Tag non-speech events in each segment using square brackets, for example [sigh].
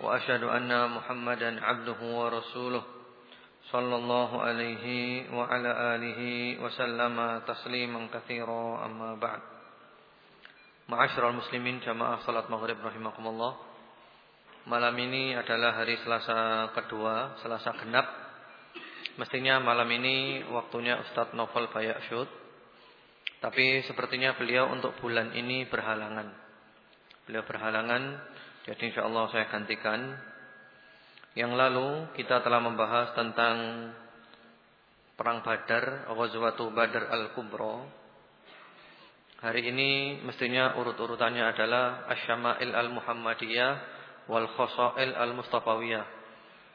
وأشهد أن محمدا عبده ورسوله صلى الله عليه وعلى آله وسلم تسليما كثيرا أما بعد Ma'asyiral muslimin jamaah salat maghrib rahimakumullah Malam ini adalah hari Selasa kedua, Selasa genap Mestinya malam ini waktunya Ustadz Novel Bayak Tapi sepertinya beliau untuk bulan ini berhalangan Beliau berhalangan jadi insya Allah saya gantikan. Yang lalu kita telah membahas tentang Perang Badar Ghazwatu Badar Al-Kubra. Hari ini mestinya urut-urutannya adalah Asyama'il Al-Muhammadiyah wal Khosail Al-Mustafawiyah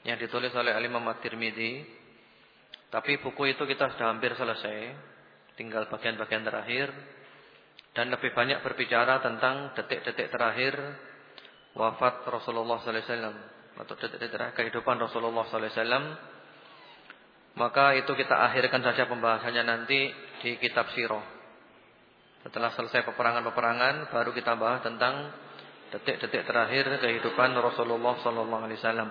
yang ditulis oleh Al-Imam At-Tirmidzi. Tapi buku itu kita sudah hampir selesai, tinggal bagian-bagian terakhir. Dan lebih banyak berbicara tentang detik-detik terakhir wafat Rasulullah sallallahu alaihi wasallam atau detik-detik terakhir kehidupan Rasulullah sallallahu alaihi wasallam. Maka itu kita akhirkan saja pembahasannya nanti di kitab Sirah. Setelah selesai peperangan-peperangan baru kita bahas tentang detik-detik terakhir kehidupan Rasulullah sallallahu alaihi wasallam.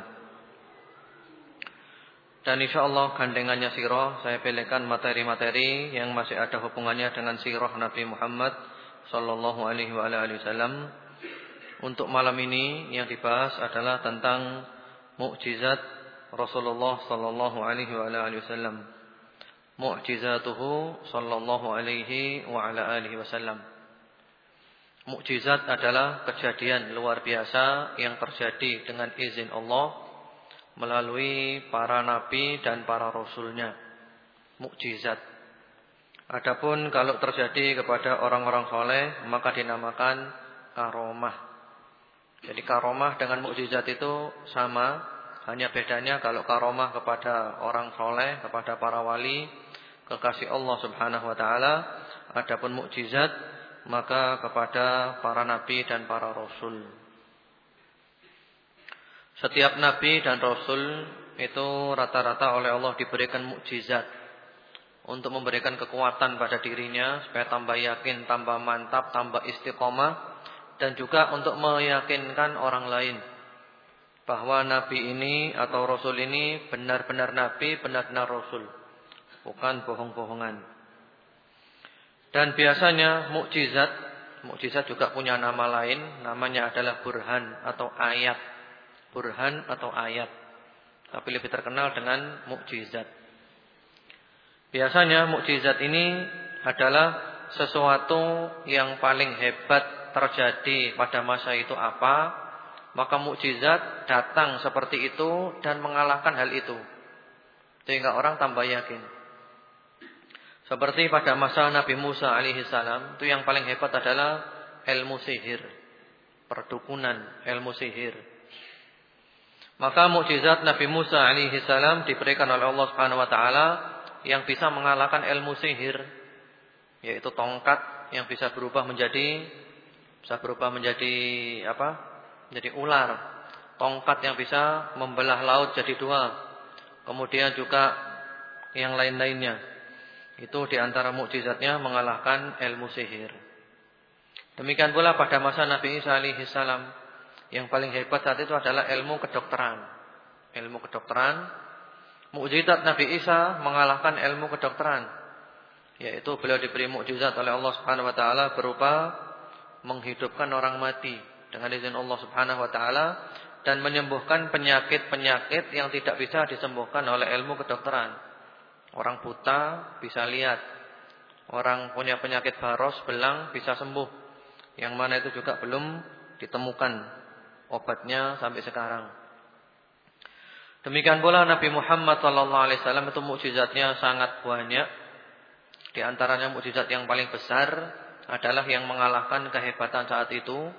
Dan insyaallah gandengannya sirah saya pilihkan materi-materi yang masih ada hubungannya dengan sirah Nabi Muhammad sallallahu alaihi wasallam. Untuk malam ini yang dibahas adalah tentang mukjizat Rasulullah sallallahu alaihi wasallam mu'jizatuhu sallallahu alaihi wa ala alihi wasallam. Mukjizat adalah kejadian luar biasa yang terjadi dengan izin Allah melalui para nabi dan para rasulnya. Mukjizat. Adapun kalau terjadi kepada orang-orang soleh maka dinamakan karomah. Jadi karomah dengan mukjizat itu sama, hanya bedanya kalau karomah kepada orang soleh, kepada para wali, kekasih Allah Subhanahu wa taala, adapun mukjizat maka kepada para nabi dan para rasul. Setiap nabi dan rasul itu rata-rata oleh Allah diberikan mukjizat untuk memberikan kekuatan pada dirinya supaya tambah yakin, tambah mantap, tambah istiqomah dan juga untuk meyakinkan orang lain bahwa nabi ini atau rasul ini benar-benar nabi, benar-benar rasul bukan bohong-bohongan. Dan biasanya mukjizat, mukjizat juga punya nama lain, namanya adalah burhan atau ayat. Burhan atau ayat. Tapi lebih terkenal dengan mukjizat. Biasanya mukjizat ini adalah sesuatu yang paling hebat terjadi pada masa itu apa, maka mukjizat datang seperti itu dan mengalahkan hal itu. Sehingga orang tambah yakin. Seperti pada masa Nabi Musa alaihi salam, itu yang paling hebat adalah ilmu sihir, perdukunan, ilmu sihir. Maka mukjizat Nabi Musa alaihi salam diberikan oleh Allah Subhanahu wa taala yang bisa mengalahkan ilmu sihir, yaitu tongkat yang bisa berubah menjadi bisa berubah menjadi apa? Menjadi ular. Tongkat yang bisa membelah laut jadi dua. Kemudian juga yang lain-lainnya. Itu di antara mukjizatnya mengalahkan ilmu sihir. Demikian pula pada masa Nabi Isa alaihi salam yang paling hebat saat itu adalah ilmu kedokteran. Ilmu kedokteran. Mukjizat Nabi Isa mengalahkan ilmu kedokteran. Yaitu beliau diberi mukjizat oleh Allah Subhanahu wa taala berupa menghidupkan orang mati dengan izin Allah Subhanahu wa taala dan menyembuhkan penyakit-penyakit yang tidak bisa disembuhkan oleh ilmu kedokteran. Orang buta bisa lihat. Orang punya penyakit baros, belang bisa sembuh. Yang mana itu juga belum ditemukan obatnya sampai sekarang. Demikian pula Nabi Muhammad SAW itu mukjizatnya sangat banyak. Di antaranya mukjizat yang paling besar adalah yang mengalahkan kehebatan saat itu.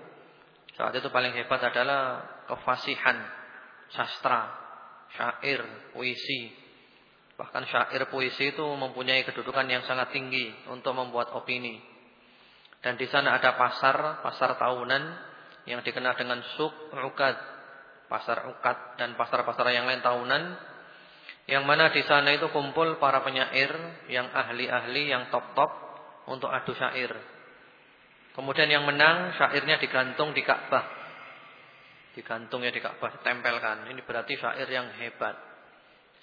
Saat itu paling hebat adalah kefasihan, sastra, syair, puisi. Bahkan syair puisi itu mempunyai kedudukan yang sangat tinggi untuk membuat opini. Dan di sana ada pasar, pasar tahunan yang dikenal dengan suk ukad, pasar ukad dan pasar-pasar yang lain tahunan. Yang mana di sana itu kumpul para penyair yang ahli-ahli, yang top-top untuk adu syair. Kemudian yang menang syairnya digantung di Ka'bah. Digantung ya di Ka'bah, tempelkan. Ini berarti syair yang hebat.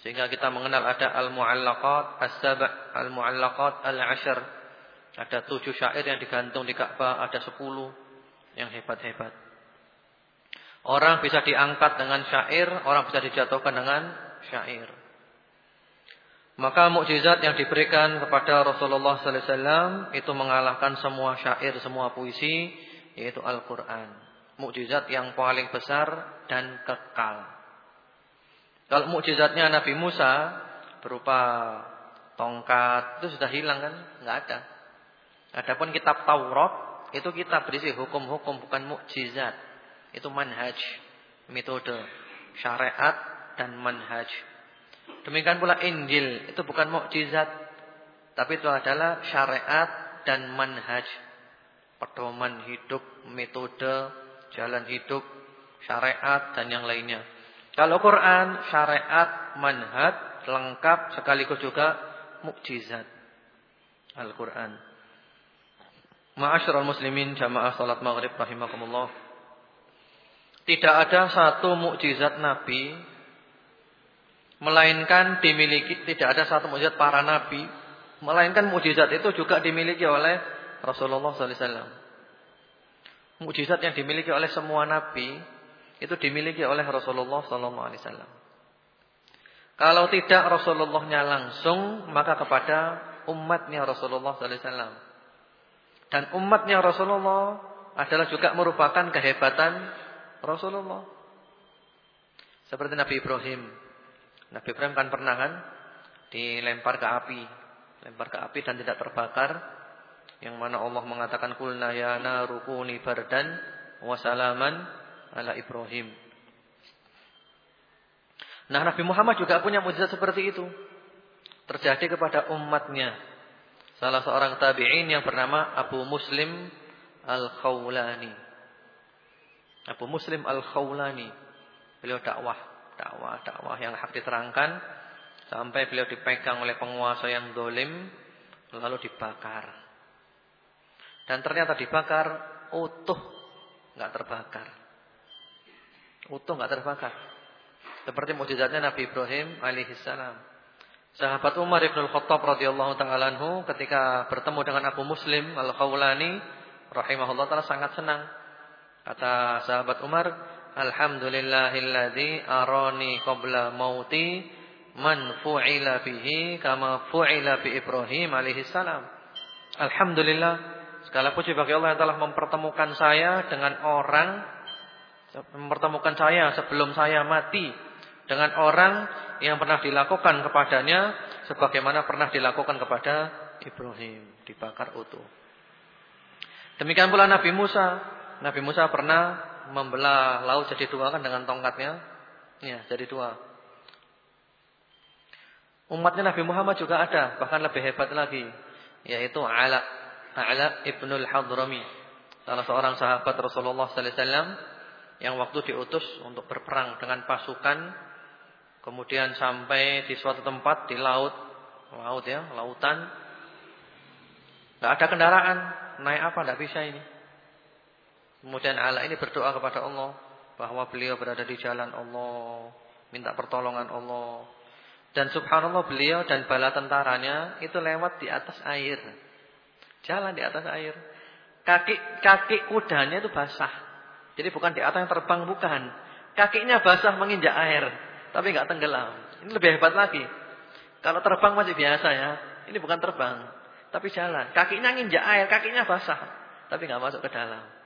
Sehingga kita mengenal ada al-mu'allaqat as-sab' al-mu'allaqat al-'ashr ada tujuh syair yang digantung di Ka'bah, ada sepuluh yang hebat-hebat. Orang bisa diangkat dengan syair, orang bisa dijatuhkan dengan syair. Maka mukjizat yang diberikan kepada Rasulullah sallallahu alaihi wasallam itu mengalahkan semua syair, semua puisi, yaitu Al-Qur'an. Mukjizat yang paling besar dan kekal. Kalau mukjizatnya Nabi Musa berupa tongkat itu sudah hilang kan? Enggak ada. Adapun kitab Taurat itu kita berisi hukum-hukum bukan mukjizat. Itu manhaj, metode, syariat dan manhaj. Demikian pula Injil itu bukan mukjizat, tapi itu adalah syariat dan manhaj. Pedoman hidup, metode, jalan hidup, syariat dan yang lainnya. Kalau Quran, syariat, manhaj lengkap sekaligus juga mukjizat. Al-Quran. Ma'asyiral muslimin jamaah salat maghrib rahimakumullah. Tidak ada satu mukjizat Nabi melainkan dimiliki tidak ada satu mukjizat para nabi melainkan mukjizat itu juga dimiliki oleh Rasulullah sallallahu alaihi wasallam. Mukjizat yang dimiliki oleh semua nabi itu dimiliki oleh Rasulullah sallallahu alaihi wasallam. Kalau tidak Rasulullahnya langsung maka kepada umatnya Rasulullah sallallahu alaihi wasallam. Dan umatnya Rasulullah adalah juga merupakan kehebatan Rasulullah. Seperti Nabi Ibrahim. Nabi Ibrahim kan pernah kan dilempar ke api. Lempar ke api dan tidak terbakar. Yang mana Allah mengatakan kulna ya narukuni bardan wa salaman ala Ibrahim. Nah Nabi Muhammad juga punya mujizat seperti itu. Terjadi kepada umatnya salah seorang tabi'in yang bernama Abu Muslim Al-Khawlani. Abu Muslim Al-Khawlani. Beliau dakwah, dakwah, dakwah yang hak diterangkan sampai beliau dipegang oleh penguasa yang dolim lalu dibakar. Dan ternyata dibakar utuh, nggak terbakar. Utuh nggak terbakar. Seperti mujizatnya Nabi Ibrahim alaihissalam. Sahabat Umar bin Khattab radhiyallahu taala anhu ketika bertemu dengan Abu Muslim Al-Khawlani rahimahullah taala sangat senang. Kata sahabat Umar, "Alhamdulillahilladzi arani qabla mauti man fu'ila bihi kama fu'ila bi Ibrahim alaihi salam." Alhamdulillah, segala puji bagi Allah yang telah mempertemukan saya dengan orang mempertemukan saya sebelum saya mati dengan orang yang pernah dilakukan kepadanya sebagaimana pernah dilakukan kepada Ibrahim dibakar utuh. Demikian pula Nabi Musa. Nabi Musa pernah membelah laut jadi dua kan dengan tongkatnya. Ya, jadi dua. Umatnya Nabi Muhammad juga ada, bahkan lebih hebat lagi, yaitu Ala Ala ibnul Hadrami, salah seorang sahabat Rasulullah sallallahu alaihi wasallam yang waktu diutus untuk berperang dengan pasukan Kemudian sampai di suatu tempat di laut, laut ya, lautan. Tidak ada kendaraan, naik apa? Tidak bisa ini. Kemudian Allah ini berdoa kepada Allah bahwa beliau berada di jalan Allah, minta pertolongan Allah. Dan subhanallah beliau dan bala tentaranya itu lewat di atas air. Jalan di atas air. Kaki kaki kudanya itu basah. Jadi bukan di atas yang terbang bukan. Kakinya basah menginjak air tapi nggak tenggelam. Ini lebih hebat lagi. Kalau terbang masih biasa ya. Ini bukan terbang, tapi jalan. Kakinya nginjak air, kakinya basah, tapi nggak masuk ke dalam.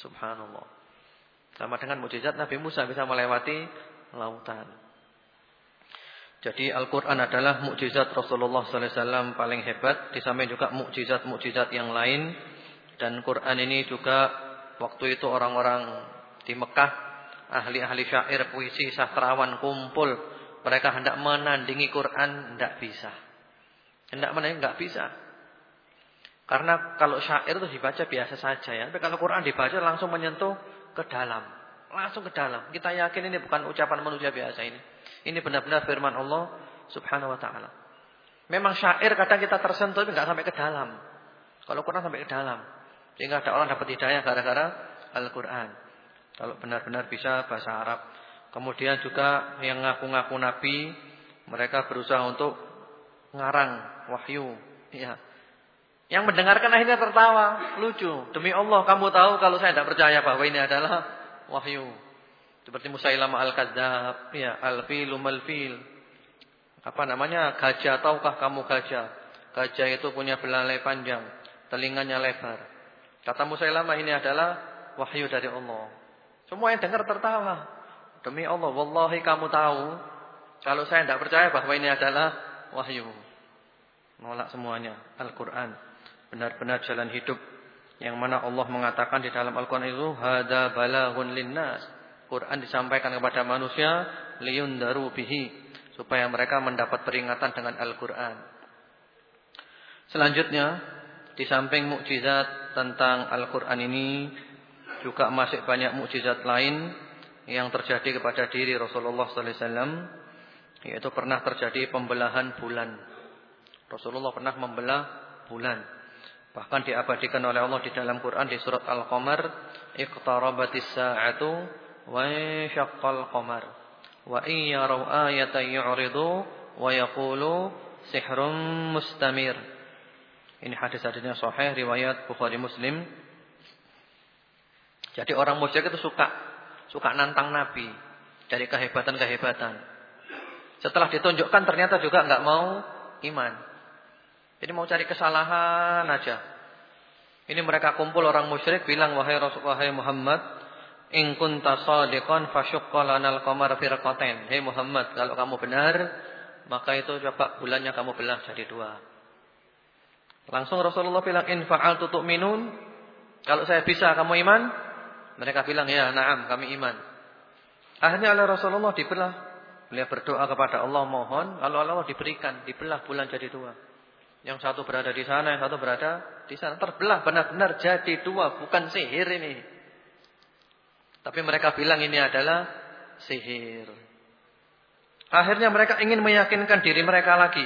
Subhanallah. Sama dengan mujizat Nabi Musa bisa melewati lautan. Jadi Al-Quran adalah mukjizat Rasulullah SAW paling hebat. Di samping juga mukjizat-mukjizat yang lain. Dan Quran ini juga waktu itu orang-orang di Mekah ahli-ahli syair, puisi, sastrawan kumpul. Mereka hendak menandingi Quran, tidak bisa. Hendak menandingi, tidak bisa. Karena kalau syair itu dibaca biasa saja ya. Tapi kalau Quran dibaca langsung menyentuh ke dalam. Langsung ke dalam. Kita yakin ini bukan ucapan manusia biasa ini. Ini benar-benar firman Allah subhanahu wa ta'ala. Memang syair kadang kita tersentuh tapi nggak sampai ke dalam. Kalau Quran sampai ke dalam. Sehingga ada orang dapat hidayah gara-gara Al-Quran. Kalau benar-benar bisa bahasa Arab. Kemudian juga yang ngaku-ngaku Nabi. Mereka berusaha untuk ngarang wahyu. Ya. Yang mendengarkan akhirnya tertawa. Lucu. Demi Allah kamu tahu kalau saya tidak percaya bahwa ini adalah wahyu. Seperti Musailamah Al-Kadzab. Ya. Al-filu mal-fil. Apa namanya? Gajah. Tahukah kamu gajah? Gajah itu punya belalai panjang. Telinganya lebar. Kata Musailamah ini adalah wahyu dari Allah. Semua yang dengar tertawa. Demi Allah. Wallahi kamu tahu. Kalau saya tidak percaya bahwa ini adalah wahyu. Nolak semuanya. Al-Quran benar-benar jalan hidup yang mana Allah mengatakan di dalam Al-Qur'an itu hada balaghun linnas. Quran disampaikan kepada manusia liyundaru bihi supaya mereka mendapat peringatan dengan Al-Qur'an. Selanjutnya, di samping mukjizat tentang Al-Qur'an ini juga masih banyak mukjizat lain yang terjadi kepada diri Rasulullah sallallahu alaihi wasallam yaitu pernah terjadi pembelahan bulan. Rasulullah pernah membelah bulan. Bahkan diabadikan oleh Allah di dalam Quran di surat Al-Qamar, "Iqtarabatis sa'atu wa syaqqal qamar." Wa in yaraw ayatan yu'ridu wa yaqulu sihrun mustamir. Ini hadis-hadisnya sahih riwayat Bukhari Muslim. Jadi orang musyrik itu suka suka nantang Nabi dari kehebatan-kehebatan. Setelah ditunjukkan ternyata juga enggak mau iman. Jadi mau cari kesalahan aja. Ini mereka kumpul orang musyrik bilang wahai Rasul wahai Muhammad, in kunta shadiqan fasyaqqa lanal qamar firqatain. Hei Muhammad, kalau kamu benar, maka itu coba bulannya kamu belah jadi dua. Langsung Rasulullah bilang in fa'altu tu'minun. Kalau saya bisa kamu iman? Mereka bilang ya, na'am, kami iman. Akhirnya oleh Rasulullah dibelah. Beliau berdoa kepada Allah mohon, lalu Allah diberikan, dibelah bulan jadi dua. Yang satu berada di sana, yang satu berada di sana. Terbelah benar-benar jadi dua, bukan sihir ini. Tapi mereka bilang ini adalah sihir. Akhirnya mereka ingin meyakinkan diri mereka lagi.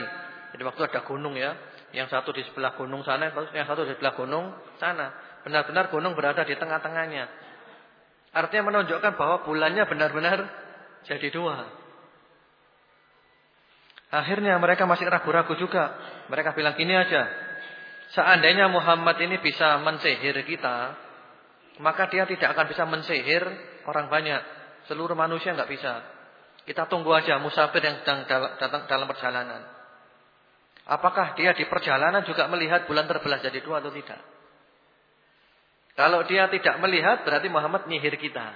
Jadi waktu ada gunung ya, yang satu di sebelah gunung sana, yang satu di sebelah gunung sana. Benar-benar gunung berada di tengah-tengahnya. Artinya menunjukkan bahwa bulannya benar-benar jadi dua. Akhirnya mereka masih ragu-ragu juga. Mereka bilang gini aja. Seandainya Muhammad ini bisa mensihir kita, maka dia tidak akan bisa mensihir orang banyak. Seluruh manusia nggak bisa. Kita tunggu aja musafir yang sedang datang dalam perjalanan. Apakah dia di perjalanan juga melihat bulan terbelah jadi dua atau tidak? Kalau dia tidak melihat berarti Muhammad nyihir kita.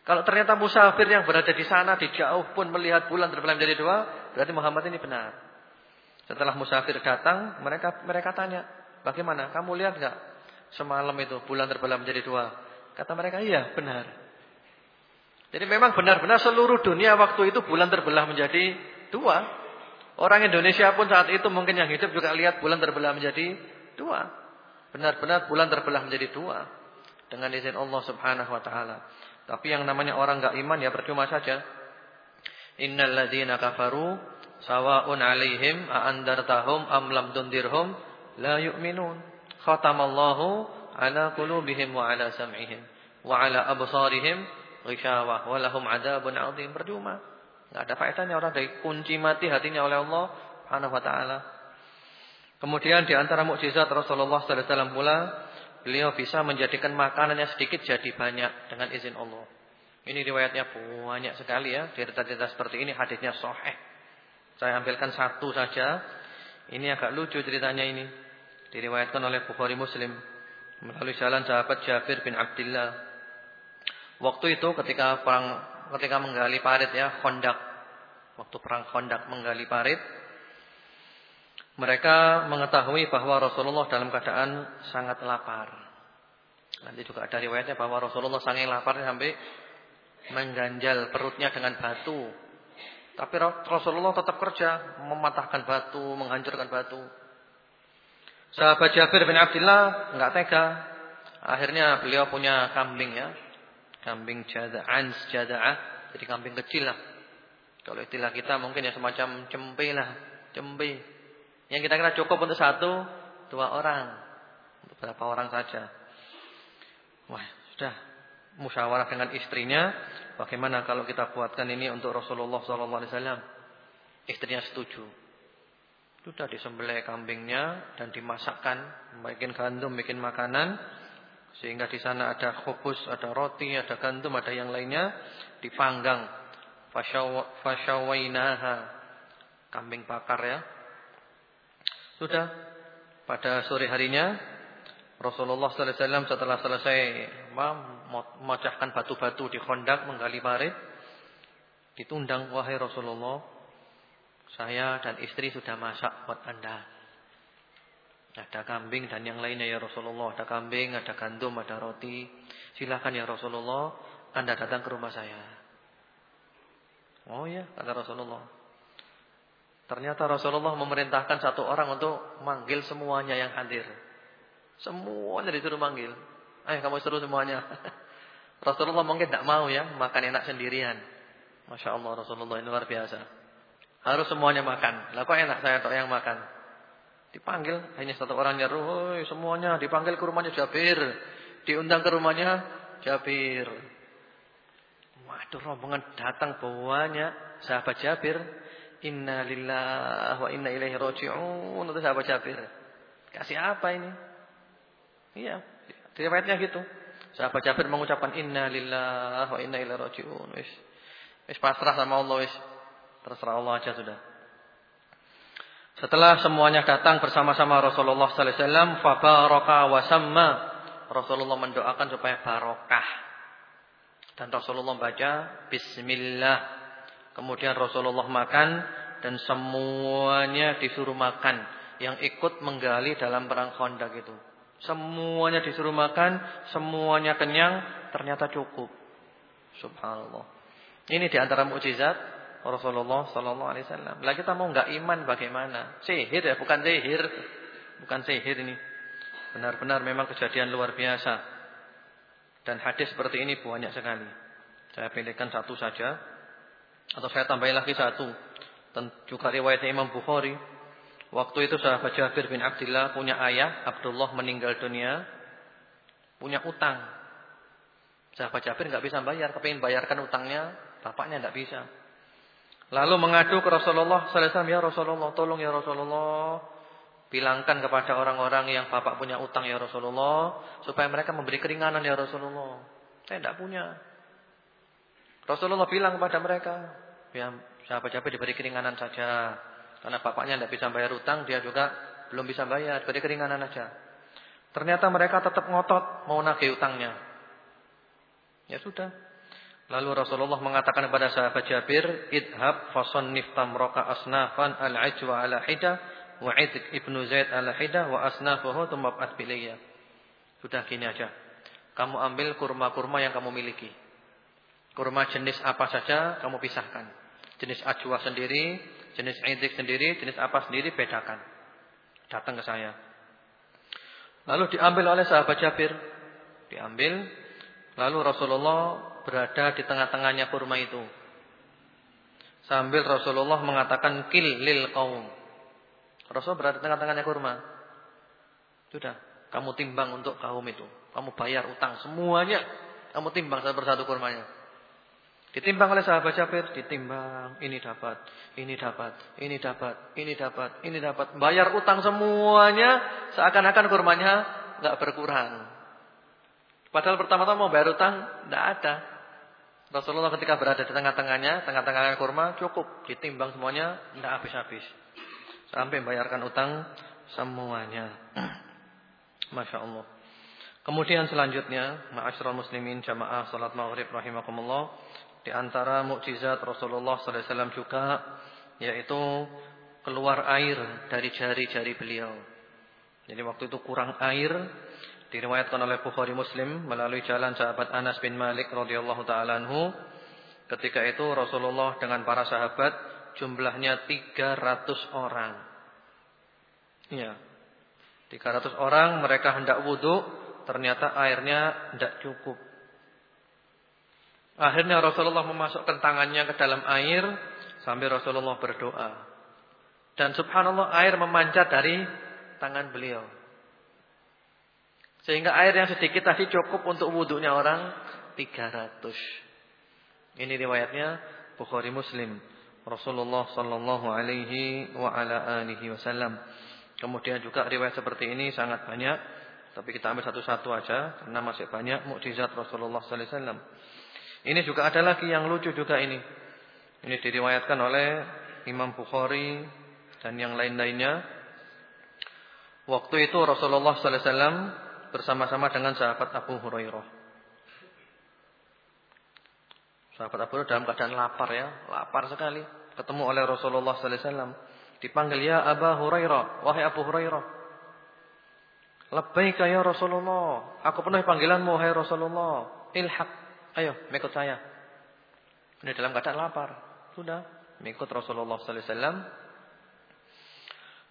Kalau ternyata musafir yang berada di sana di jauh pun melihat bulan terbelah menjadi dua, berarti Muhammad ini benar. Setelah musafir datang, mereka mereka tanya, bagaimana? Kamu lihat nggak semalam itu bulan terbelah menjadi dua? Kata mereka, iya benar. Jadi memang benar-benar seluruh dunia waktu itu bulan terbelah menjadi dua. Orang Indonesia pun saat itu mungkin yang hidup juga lihat bulan terbelah menjadi dua. Benar-benar bulan terbelah menjadi dua. Dengan izin Allah subhanahu wa ta'ala. Tapi yang namanya orang enggak iman ya percuma saja. Innal ladzina kafaru sawa'un 'alaihim a andartahum am lam tundirhum la yu'minun. Khatamallahu 'ala qulubihim wa 'ala sam'ihim wa 'ala absarihim ghishawah wa lahum 'adzabun 'adzim. Percuma. Enggak ada faedahnya orang dari kunci mati hatinya oleh Allah Subhanahu wa taala. Kemudian di antara mukjizat Rasulullah sallallahu alaihi wasallam pula Beliau bisa menjadikan makanannya sedikit jadi banyak dengan izin Allah. Ini riwayatnya banyak sekali ya. Cerita-cerita seperti ini hadisnya sahih. Saya ambilkan satu saja. Ini agak lucu ceritanya ini. Diriwayatkan oleh Bukhari Muslim melalui jalan sahabat Jabir bin Abdullah. Waktu itu ketika perang ketika menggali parit ya, Khandaq. Waktu perang Khandaq menggali parit, mereka mengetahui bahwa Rasulullah dalam keadaan sangat lapar. Nanti juga ada riwayatnya bahwa Rasulullah sangat lapar sampai mengganjal perutnya dengan batu. Tapi Rasulullah tetap kerja, mematahkan batu, menghancurkan batu. Sahabat Jabir bin Abdullah enggak tega. Akhirnya beliau punya kambing ya. Kambing jada'an, jada'ah. Jadi kambing kecil lah. Kalau istilah kita mungkin ya semacam cempe lah. Cempe. Yang kita kira cukup untuk satu, dua orang. Untuk berapa orang saja. Wah, sudah musyawarah dengan istrinya. Bagaimana kalau kita buatkan ini untuk Rasulullah SAW? Istrinya setuju. Sudah disembelih kambingnya dan dimasakkan, bikin gandum, bikin makanan sehingga di sana ada khubus, ada roti, ada gandum, ada yang lainnya dipanggang. Fasyawainaha. Kambing bakar ya. Sudah pada sore harinya Rasulullah sallallahu alaihi wasallam setelah selesai memecahkan batu-batu di Khandaq menggali parit ditundang wahai Rasulullah saya dan istri sudah masak buat Anda. Ada kambing dan yang lainnya ya Rasulullah. Ada kambing, ada gandum, ada roti. Silakan ya Rasulullah. Anda datang ke rumah saya. Oh ya, kata Rasulullah. Ternyata Rasulullah memerintahkan satu orang untuk manggil semuanya yang hadir. Semuanya disuruh manggil. Ayo kamu suruh semuanya. [laughs] Rasulullah mungkin tidak mau ya makan enak sendirian. Masya Allah Rasulullah ini luar biasa. Harus semuanya makan. Lah kok enak saya tok yang makan. Dipanggil hanya satu orang nyeru, semuanya dipanggil ke rumahnya Jabir. Diundang ke rumahnya Jabir. Waduh rombongan datang bawanya sahabat Jabir. Inna lillahi wa inna ilaihi raji'un. Itu sahabat Jabir. Kasih apa ini? Iya, riwayatnya gitu. Sahabat Jabir mengucapkan inna lillahi wa inna ilaihi raji'un. Wis. Wis pasrah sama Allah wis. Terserah Allah aja sudah. Setelah semuanya datang bersama-sama Rasulullah sallallahu alaihi wasallam, fabaraka wa samma. Rasulullah mendoakan supaya barokah. Dan Rasulullah baca bismillah. Kemudian Rasulullah makan dan semuanya disuruh makan. Yang ikut menggali dalam perang Khandaq itu. Semuanya disuruh makan, semuanya kenyang, ternyata cukup. Subhanallah. Ini di antara mukjizat Rasulullah sallallahu alaihi wasallam. Lah kita mau enggak iman bagaimana? Sihir ya, bukan sihir. Bukan sihir ini. Benar-benar memang kejadian luar biasa. Dan hadis seperti ini banyak sekali. Saya pilihkan satu saja atau saya tambahin lagi satu. Dan juga riwayat Imam Bukhari. Waktu itu sahabat Jabir bin Abdullah punya ayah, Abdullah meninggal dunia, punya utang. Sahabat Jabir enggak bisa bayar, kepingin bayarkan utangnya, bapaknya enggak bisa. Lalu mengadu ke Rasulullah wasallam, "Ya Rasulullah, tolong ya Rasulullah, bilangkan kepada orang-orang yang bapak punya utang ya Rasulullah, supaya mereka memberi keringanan ya Rasulullah. Saya tidak punya." Rasulullah bilang kepada mereka, "Ya, sahabat-sahabat diberi keringanan saja. Karena bapaknya tidak bisa bayar utang, dia juga belum bisa bayar, beri keringanan saja." Ternyata mereka tetap ngotot mau nagih utangnya. Ya sudah, Lalu Rasulullah mengatakan kepada sahabat Jabir, "Idhab fasannif tamraka asnafan al-ajwa ala hida wa Idq ibnu Zaid ala hida wa asnafuhu thumma ba'at bilayya." Sudah gini aja. Kamu ambil kurma-kurma yang kamu miliki. Kurma jenis apa saja kamu pisahkan. Jenis ajwa sendiri, jenis Idq sendiri, jenis apa sendiri bedakan. Datang ke saya. Lalu diambil oleh sahabat Jabir. Diambil. Lalu Rasulullah berada di tengah-tengahnya kurma itu. Sambil Rasulullah mengatakan kil lil kaum. Rasul berada di tengah-tengahnya kurma. Sudah, kamu timbang untuk kaum itu. Kamu bayar utang semuanya. Kamu timbang satu persatu kurmanya. Ditimbang oleh sahabat Jabir, ditimbang, ini dapat, ini dapat, ini dapat, ini dapat, ini dapat. Bayar utang semuanya, seakan-akan kurmanya nggak berkurang. Padahal pertama-tama mau bayar utang, tidak ada. Rasulullah ketika berada di tengah-tengahnya, tengah-tengahnya kurma, cukup. Ditimbang semuanya, tidak habis-habis. Sampai membayarkan utang semuanya. [clears throat] Masya Allah. Kemudian selanjutnya, ma'asyiral muslimin jamaah salat maghrib rahimakumullah. Di antara mukjizat Rasulullah wasallam juga yaitu keluar air dari jari-jari beliau. Jadi waktu itu kurang air, Diriwayatkan oleh Bukhari Muslim melalui jalan sahabat Anas bin Malik radhiyallahu taala anhu. Ketika itu Rasulullah dengan para sahabat jumlahnya 300 orang. Ya. 300 orang mereka hendak wudhu, ternyata airnya tidak cukup. Akhirnya Rasulullah memasukkan tangannya ke dalam air sambil Rasulullah berdoa. Dan subhanallah air memancar dari tangan beliau. Sehingga air yang sedikit tadi cukup untuk wudhunya orang 300. Ini riwayatnya Bukhari Muslim. Rasulullah sallallahu alaihi wa ala alihi wasallam. Kemudian juga riwayat seperti ini sangat banyak, tapi kita ambil satu-satu aja karena masih banyak mukjizat Rasulullah sallallahu alaihi wasallam. Ini juga ada lagi yang lucu juga ini. Ini diriwayatkan oleh Imam Bukhari dan yang lain-lainnya. Waktu itu Rasulullah sallallahu alaihi wasallam bersama-sama dengan sahabat Abu Hurairah. Sahabat Abu Hurairah dalam keadaan lapar ya, lapar sekali. Ketemu oleh Rasulullah sallallahu alaihi wasallam. Dipanggil ya Abu Hurairah, wahai Abu Hurairah. Labbaika ya Rasulullah. Aku penuhi panggilanmu wahai Rasulullah. Ilhaq. Ayo, mengikut saya. Ini dalam keadaan lapar. Sudah, mengikut Rasulullah sallallahu alaihi wasallam.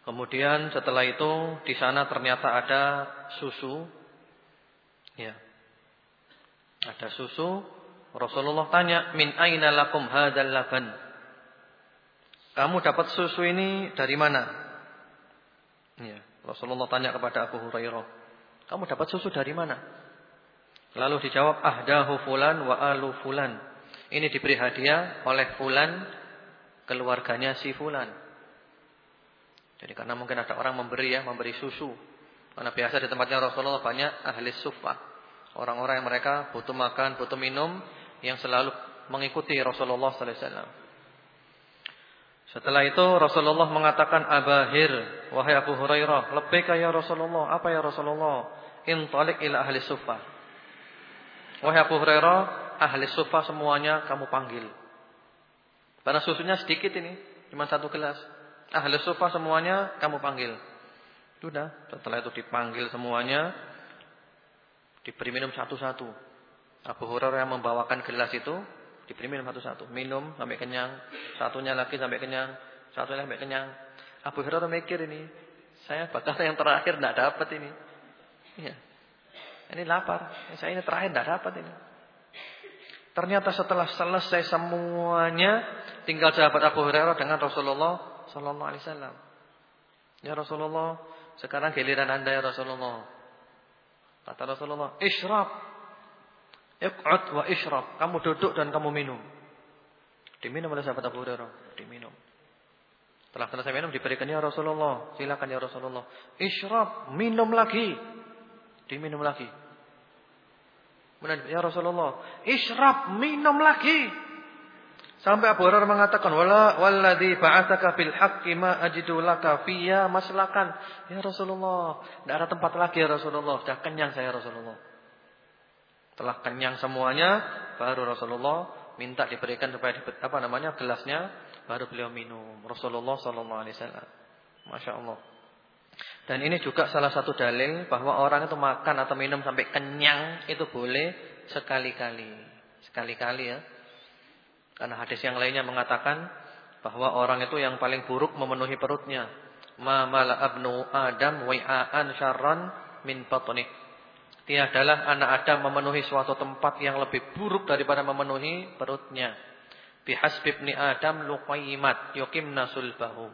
Kemudian setelah itu di sana ternyata ada susu. Ya. Ada susu. Rasulullah tanya, "Min aina lakum hadzal laban?" Kamu dapat susu ini dari mana? Ya. Rasulullah tanya kepada Abu Hurairah, "Kamu dapat susu dari mana?" Lalu dijawab, "Ahdahu fulan wa alu fulan." Ini diberi hadiah oleh fulan keluarganya si fulan. Jadi karena mungkin ada orang memberi ya, memberi susu. Karena biasa di tempatnya Rasulullah banyak ahli sufah. Orang-orang yang mereka butuh makan, butuh minum yang selalu mengikuti Rasulullah sallallahu alaihi wasallam. Setelah itu Rasulullah mengatakan abahir wahai Abu Hurairah, lebih ya Rasulullah, apa ya Rasulullah? Intalik ila ahli sufah. Wahai Abu Hurairah, ahli sufah semuanya kamu panggil. Karena susunya sedikit ini, cuma satu gelas. Ahli sufa semuanya kamu panggil. Sudah, setelah itu dipanggil semuanya. Diberi minum satu-satu. Abu Hurairah yang membawakan gelas itu diberi minum satu-satu. Minum sampai kenyang. Satunya lagi sampai kenyang. Satunya sampai kenyang. Abu Hurairah mikir ini. Saya bakal yang terakhir tidak dapat ini. Iya. Ini lapar. Saya ini terakhir tidak dapat ini. Ternyata setelah selesai semuanya. Tinggal sahabat Abu Hurairah dengan Rasulullah sallallahu alaihi wasallam. Ya Rasulullah, sekarang giliran Anda ya Rasulullah. Kata Rasulullah, "Isyrab." Iq'ud wa isyrab. Kamu duduk dan kamu minum. Diminum oleh sahabat Abu Hurairah, diminum. Setelah selesai minum diberikan ya Rasulullah, silakan ya Rasulullah. Isyrab, minum lagi. Diminum lagi. Ya Rasulullah, isyrab, minum lagi. Sampai Abu Hurairah mengatakan, "Wala walladzi ba'atsaka bil haqqi ma ajidu laka fiyya maslakan." Ya Rasulullah, tidak ada tempat lagi ya Rasulullah, sudah kenyang saya Rasulullah. Telah kenyang semuanya, baru Rasulullah minta diberikan supaya apa namanya gelasnya, baru beliau minum. Rasulullah sallallahu alaihi wasallam. Masya Allah. Dan ini juga salah satu dalil bahwa orang itu makan atau minum sampai kenyang itu boleh sekali-kali. Sekali-kali ya. Karena hadis yang lainnya mengatakan bahwa orang itu yang paling buruk memenuhi perutnya. Ma mala abnu Adam wai'an syarran min batni. Tiadalah anak Adam memenuhi suatu tempat yang lebih buruk daripada memenuhi perutnya. Bihasbi ibni Adam luqaymat yuqimna sulbahu.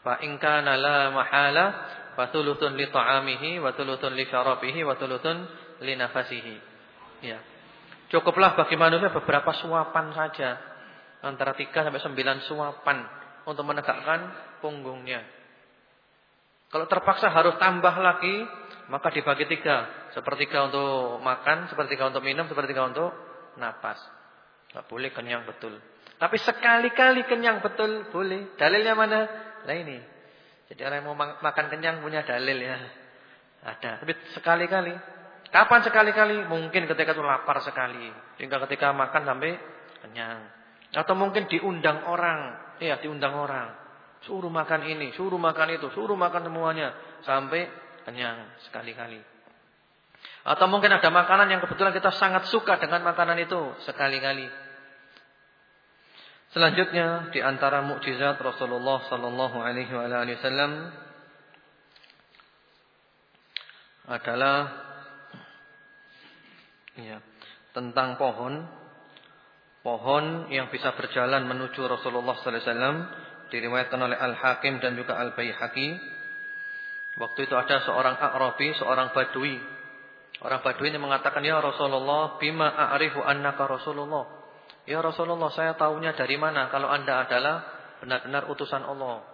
Fa in kana la mahala fa thuluthun li ta'amihi wa thuluthun li syarabihi wa thuluthun li nafasihi. Ya. Cukuplah bagi manusia beberapa suapan saja. Antara 3 sampai 9 suapan untuk menegakkan punggungnya. Kalau terpaksa harus tambah lagi, maka dibagi tiga. Sepertiga untuk makan, sepertiga untuk minum, sepertiga untuk napas. Tidak boleh kenyang betul. Tapi sekali-kali kenyang betul boleh. Dalilnya mana? Nah ini. Jadi orang yang mau makan kenyang punya dalil ya. Ada. Tapi sekali-kali. Kapan sekali-kali? Mungkin ketika itu lapar sekali. Hingga ketika makan sampai kenyang. Atau mungkin diundang orang. Iya, diundang orang. Suruh makan ini, suruh makan itu, suruh makan semuanya. Sampai kenyang sekali-kali. Atau mungkin ada makanan yang kebetulan kita sangat suka dengan makanan itu sekali-kali. Selanjutnya di antara mukjizat Rasulullah sallallahu alaihi wasallam adalah ya, tentang pohon pohon yang bisa berjalan menuju Rasulullah sallallahu alaihi wasallam diriwayatkan oleh Al-Hakim dan juga Al-Baihaqi. Waktu itu ada seorang Arabi, seorang Badui. Orang Badui ini mengatakan, "Ya Rasulullah, bima a'rifu annaka Rasulullah?" Ya Rasulullah, saya tahunya dari mana kalau Anda adalah benar-benar utusan Allah?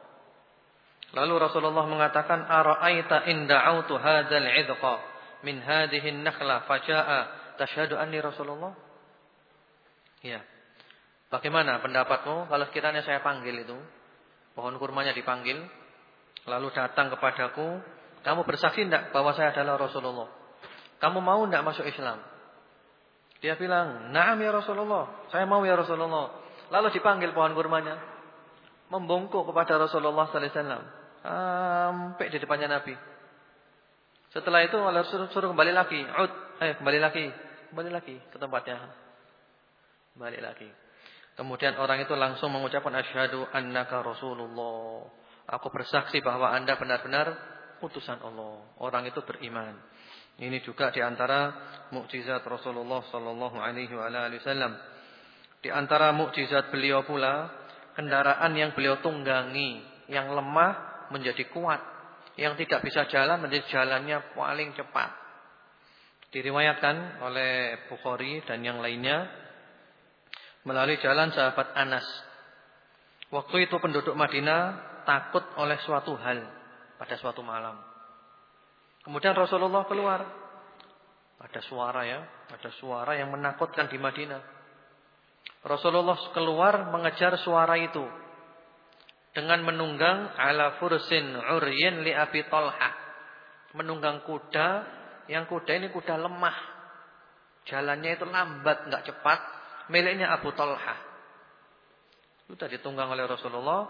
Lalu Rasulullah mengatakan, "Ara'aita in da'autu hadzal 'idqa min hadhihi an-nakhla faja'a tashhadu anni Rasulullah?" Ya. Bagaimana pendapatmu kalau sekiranya saya panggil itu? Pohon kurmanya dipanggil, lalu datang kepadaku, kamu bersaksi tidak bahwa saya adalah Rasulullah? Kamu mau tidak masuk Islam? Dia bilang, "Na'am ya Rasulullah, saya mau ya Rasulullah." Lalu dipanggil pohon kurmanya, membungkuk kepada Rasulullah sallallahu alaihi wasallam sampai di depannya Nabi. Setelah itu Allah suruh, suruh kembali lagi, "Ud, eh kembali lagi, kembali lagi ke tempatnya." Balik lagi. Kemudian orang itu langsung mengucapkan asyhadu annaka rasulullah. Aku bersaksi bahwa Anda benar-benar utusan Allah. Orang itu beriman. Ini juga di antara mukjizat Rasulullah sallallahu alaihi wasallam. Di antara mukjizat beliau pula kendaraan yang beliau tunggangi yang lemah menjadi kuat, yang tidak bisa jalan menjadi jalannya paling cepat. Diriwayatkan oleh Bukhari dan yang lainnya melalui jalan sahabat Anas. Waktu itu penduduk Madinah takut oleh suatu hal pada suatu malam. Kemudian Rasulullah keluar. Ada suara ya, ada suara yang menakutkan di Madinah. Rasulullah keluar mengejar suara itu dengan menunggang ala fursin uryin li Abi Talha. Menunggang kuda yang kuda ini kuda lemah. Jalannya itu lambat, enggak cepat miliknya Abu Talha. Sudah ditunggang oleh Rasulullah.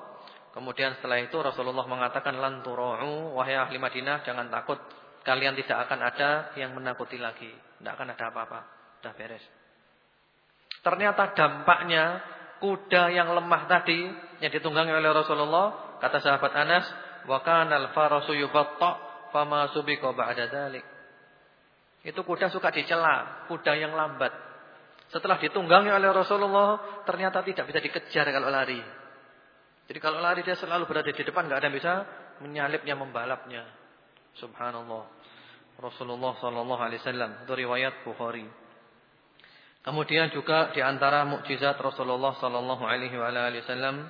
Kemudian setelah itu Rasulullah mengatakan lanturu'u wahai ahli Madinah jangan takut. Kalian tidak akan ada yang menakuti lagi. Tidak akan ada apa-apa. Sudah beres. Ternyata dampaknya kuda yang lemah tadi yang ditunggangi oleh Rasulullah kata sahabat Anas wa kanal farasu yubatta fama subiqa ba'da dzalik. Itu kuda suka dicela, kuda yang lambat. Setelah ditunggangi oleh Rasulullah, ternyata tidak bisa dikejar kalau lari. Jadi kalau lari dia selalu berada di depan, nggak ada yang bisa menyalipnya, membalapnya. Subhanallah. Rasulullah sallallahu alaihi wasallam itu riwayat Bukhari. Kemudian juga di antara mukjizat Rasulullah sallallahu alaihi wasallam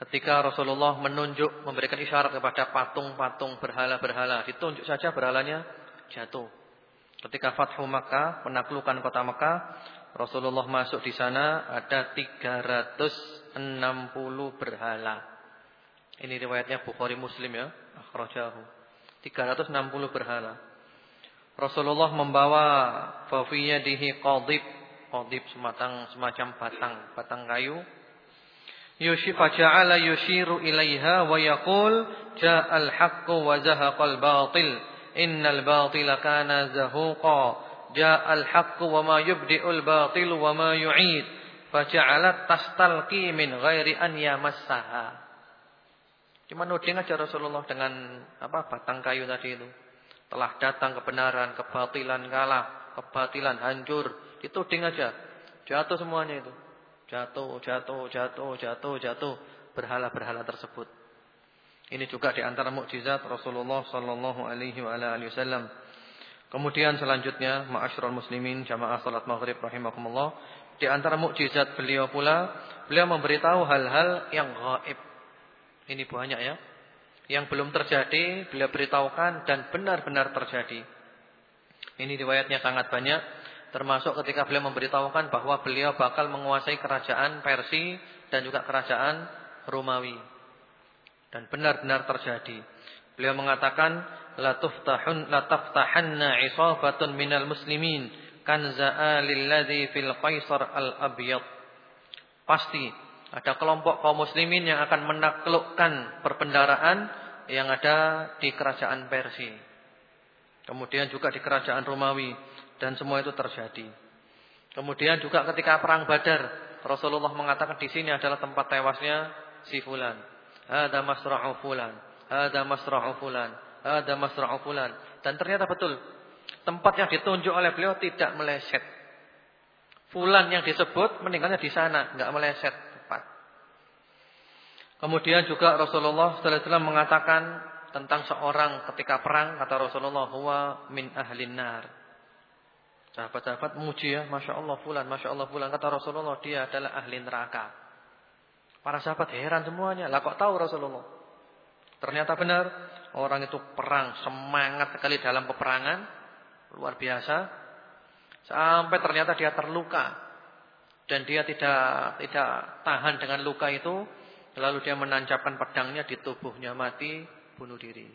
ketika Rasulullah menunjuk memberikan isyarat kepada patung-patung berhala-berhala, ditunjuk saja berhalanya jatuh. Ketika Fathu Makkah, penaklukan kota Makkah, Rasulullah masuk di sana ada 360 berhala. Ini riwayatnya Bukhari Muslim ya, akhrajahu. 360 berhala. Rasulullah membawa fafiyadihi qadib, qadib semacam semacam batang, batang kayu. Yushi faja'ala yushiru ilaiha wa yaqul ja'al haqqu wa zahaqal batil. Innal batila kana zahuqa. Ja'al haqqu wa ma yubdi'ul batilu wa ma yu'id. Faja'alat tastalqi min ghairi an yamassaha. Cuma nuding aja Rasulullah dengan apa batang kayu tadi itu. Telah datang kebenaran, kebatilan kalah, kebatilan hancur. Dituding aja. Jatuh semuanya itu. Jatuh, jatuh, jatuh, jatuh, jatuh. Berhala-berhala tersebut. Ini juga di antara mukjizat Rasulullah sallallahu alaihi wasallam. Kemudian selanjutnya, ma'asyiral muslimin jamaah salat maghrib rahimakumullah, di antara mukjizat beliau pula, beliau memberitahu hal-hal yang gaib. Ini banyak ya. Yang belum terjadi, beliau beritahukan dan benar-benar terjadi. Ini riwayatnya sangat banyak, termasuk ketika beliau memberitahukan bahwa beliau bakal menguasai kerajaan Persia dan juga kerajaan Romawi dan benar-benar terjadi. Beliau mengatakan la tuftahun la minal muslimin kanza lilladzi fil qaisar al abyad. Pasti ada kelompok kaum muslimin yang akan menaklukkan perbendaraan yang ada di kerajaan Persia. Kemudian juga di kerajaan Romawi dan semua itu terjadi. Kemudian juga ketika perang Badar, Rasulullah mengatakan di sini adalah tempat tewasnya si fulan. Ada masra'u fulan, ada masra'u fulan, ada masra'u fulan. Dan ternyata betul. Tempat yang ditunjuk oleh beliau tidak meleset. Fulan yang disebut meninggalnya di sana, enggak meleset. Kemudian juga Rasulullah sallallahu alaihi wasallam mengatakan tentang seorang ketika perang kata Rasulullah huwa min ahlin nar. Sahabat-sahabat muji ya, Masya Allah fulan, Masya Allah fulan. Kata Rasulullah, dia adalah ahli neraka. Para sahabat heran semuanya. Lah kok tahu Rasulullah? Ternyata benar. Orang itu perang, semangat sekali dalam peperangan. Luar biasa. Sampai ternyata dia terluka. Dan dia tidak tidak tahan dengan luka itu. Lalu dia menancapkan pedangnya di tubuhnya mati bunuh diri.